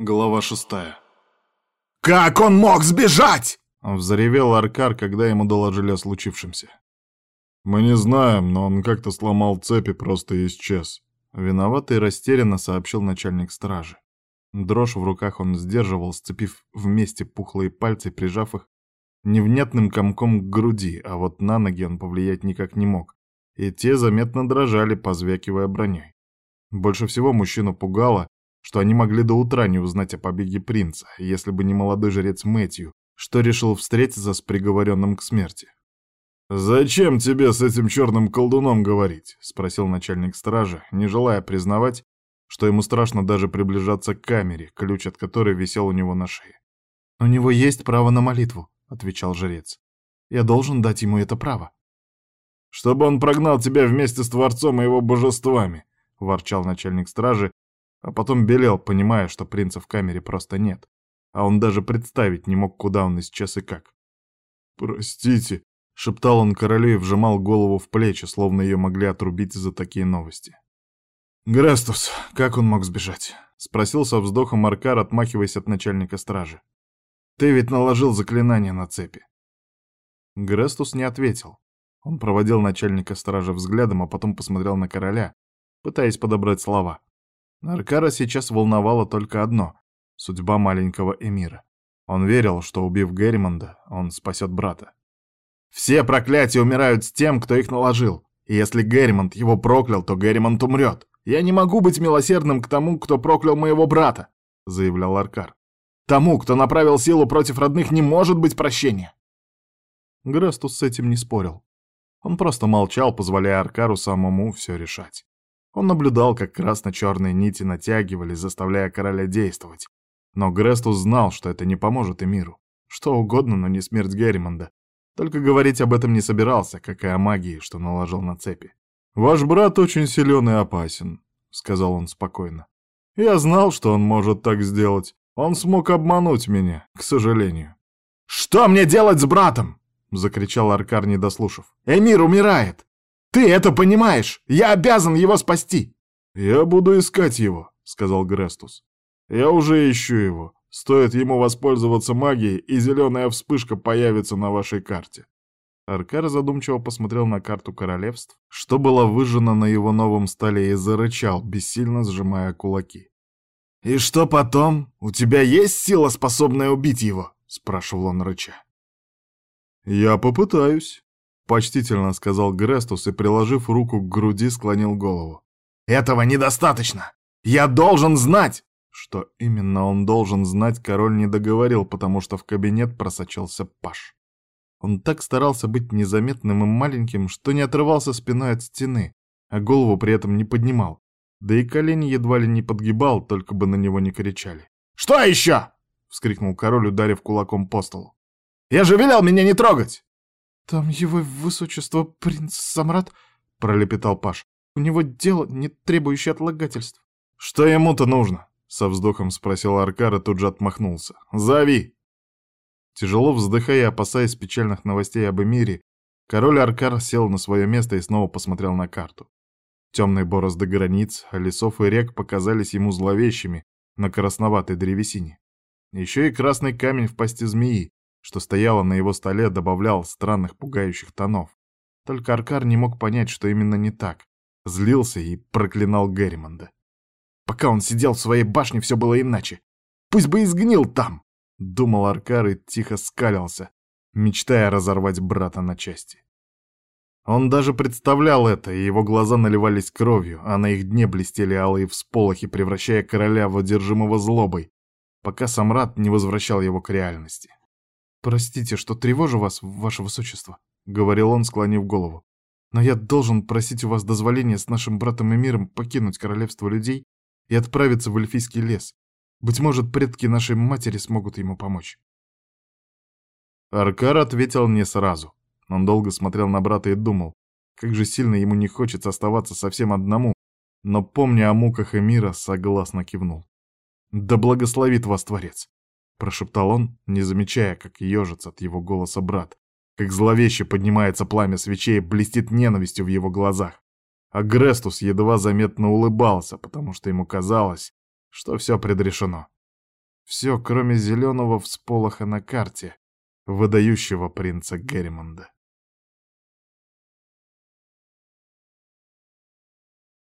Глава шестая. «Как он мог сбежать?» — взревел Аркар, когда ему доложили о случившемся. «Мы не знаем, но он как-то сломал цепи, просто исчез», — виноватый и растерянно сообщил начальник стражи. Дрожь в руках он сдерживал, сцепив вместе пухлые пальцы, прижав их невнятным комком к груди, а вот на ноги он повлиять никак не мог, и те заметно дрожали, позвякивая броней. Больше всего мужчину пугало, что они могли до утра не узнать о побеге принца, если бы не молодой жрец Мэтью, что решил встретиться с приговоренным к смерти. «Зачем тебе с этим черным колдуном говорить?» — спросил начальник стражи, не желая признавать, что ему страшно даже приближаться к камере, ключ от которой висел у него на шее. «У него есть право на молитву», — отвечал жрец. «Я должен дать ему это право». «Чтобы он прогнал тебя вместе с Творцом и его божествами», — ворчал начальник стражи, а потом белел, понимая, что принца в камере просто нет. А он даже представить не мог, куда он исчез и как. «Простите», — шептал он королю и вжимал голову в плечи, словно ее могли отрубить за такие новости. «Грестус, как он мог сбежать?» — спросил со вздохом Аркар, отмахиваясь от начальника стражи. «Ты ведь наложил заклинание на цепи». Грестус не ответил. Он проводил начальника стражи взглядом, а потом посмотрел на короля, пытаясь подобрать слова. Аркара сейчас волновало только одно — судьба маленького эмира. Он верил, что, убив Герримонда, он спасет брата. «Все проклятия умирают с тем, кто их наложил. И если Герримонд его проклял, то Герримонд умрет. Я не могу быть милосердным к тому, кто проклял моего брата», — заявлял Аркар. «Тому, кто направил силу против родных, не может быть прощения». Грастус с этим не спорил. Он просто молчал, позволяя Аркару самому все решать. Он наблюдал, как красно-черные нити натягивались, заставляя короля действовать. Но Грестус знал, что это не поможет Эмиру. Что угодно, но не смерть Герримонда. Только говорить об этом не собирался, как и о магии, что наложил на цепи. «Ваш брат очень силен и опасен», — сказал он спокойно. «Я знал, что он может так сделать. Он смог обмануть меня, к сожалению». «Что мне делать с братом?» — закричал Аркар, не дослушав. «Эмир умирает! Ты это понимаешь! Я обязан его спасти!» «Я буду искать его», — сказал Грестус. «Я уже ищу его. Стоит ему воспользоваться магией, и зеленая вспышка появится на вашей карте». Аркар задумчиво посмотрел на карту королевств, что было выжжено на его новом столе, и зарычал, бессильно сжимая кулаки. «И что потом? У тебя есть сила, способная убить его?» — спрашивал он рыча. «Я попытаюсь», Почтительно сказал Грестус и, приложив руку к груди, склонил голову. «Этого недостаточно! Я должен знать!» Что именно он должен знать, король не договорил, потому что в кабинет просочился Паш. Он так старался быть незаметным и маленьким, что не отрывался спиной от стены, а голову при этом не поднимал. Да и колени едва ли не подгибал, только бы на него не кричали. «Что еще?» — вскрикнул король, ударив кулаком по столу. «Я же велел меня не трогать!» «Там его высочество принц Самрат», — пролепетал Паш. «У него дело, не требующее отлагательств». «Что ему-то нужно?» — со вздохом спросил Аркар и тут же отмахнулся. «Зови!» Тяжело вздыхая опасаясь печальных новостей об Эмире, король Аркар сел на свое место и снова посмотрел на карту. Темные борозды границ, лесов и рек показались ему зловещими на красноватой древесине. Еще и красный камень в пасти змеи, что стояло на его столе, добавлял странных пугающих тонов. Только Аркар не мог понять, что именно не так. Злился и проклинал Герримонда. Пока он сидел в своей башне, все было иначе. Пусть бы изгнил там! Думал Аркар и тихо скалился, мечтая разорвать брата на части. Он даже представлял это, и его глаза наливались кровью, а на их дне блестели алые всполохи, превращая короля в одержимого злобой, пока Самрат не возвращал его к реальности. «Простите, что тревожу вас, ваше высочество», — говорил он, склонив голову. «Но я должен просить у вас дозволения с нашим братом Эмиром покинуть королевство людей и отправиться в эльфийский лес. Быть может, предки нашей матери смогут ему помочь». Аркар ответил не сразу. Он долго смотрел на брата и думал, как же сильно ему не хочется оставаться совсем одному, но, помня о муках Эмира, согласно кивнул. «Да благословит вас Творец! Прошептал он, не замечая, как ежится от его голоса брат, как зловеще поднимается пламя свечей и блестит ненавистью в его глазах. А Грестус едва заметно улыбался, потому что ему казалось, что все предрешено. Все, кроме зеленого всполоха на карте, выдающего принца Герримонда.